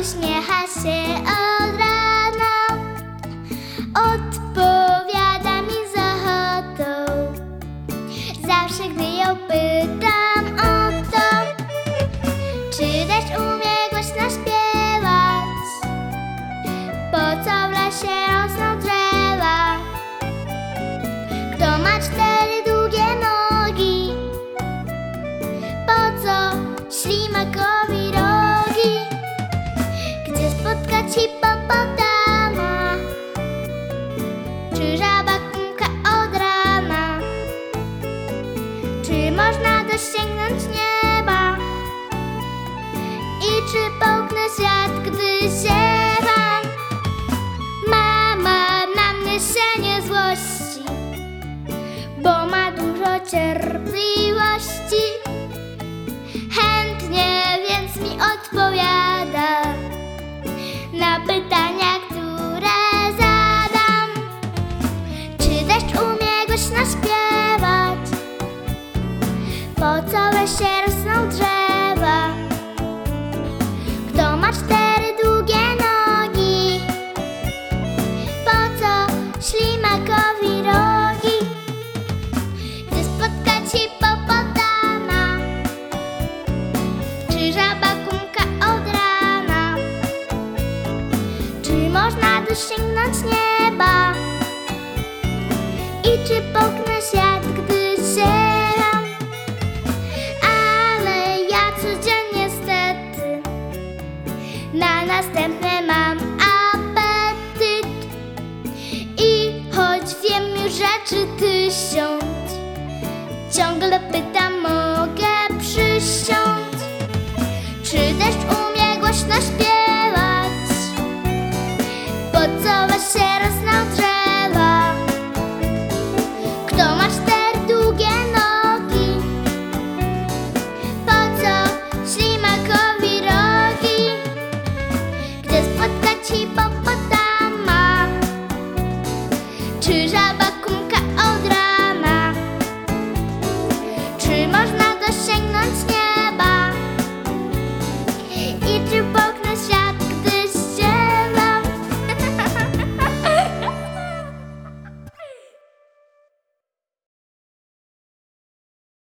uśmiecha się od rana. Odpowiada mi z ochotą. Zawsze gdy ją pytam o to, czy deszcz umie głośno śpiewać, można dosięgnąć nieba? I czy połknę świat, gdy siewam? Mama na mnie się nie złości, bo ma dużo cierpliwości. Chętnie więc mi odpowiada na pytania, które zadam. Czy deszcz umie głośno śpiewać? Rosną drzewa? Kto ma cztery długie nogi? Po co ślimakowi rogi? Gdzie spotkać hipopotama? Czy żaba kumka od rana? Czy można dosięgnąć nieba? I czy połknę świat, gdy następne mam apetyt. I choć wiem już rzeczy tysiąc, ciągle pytam, mogę przysiąc. Czy deszcz umie głośno śpiewać? Чи?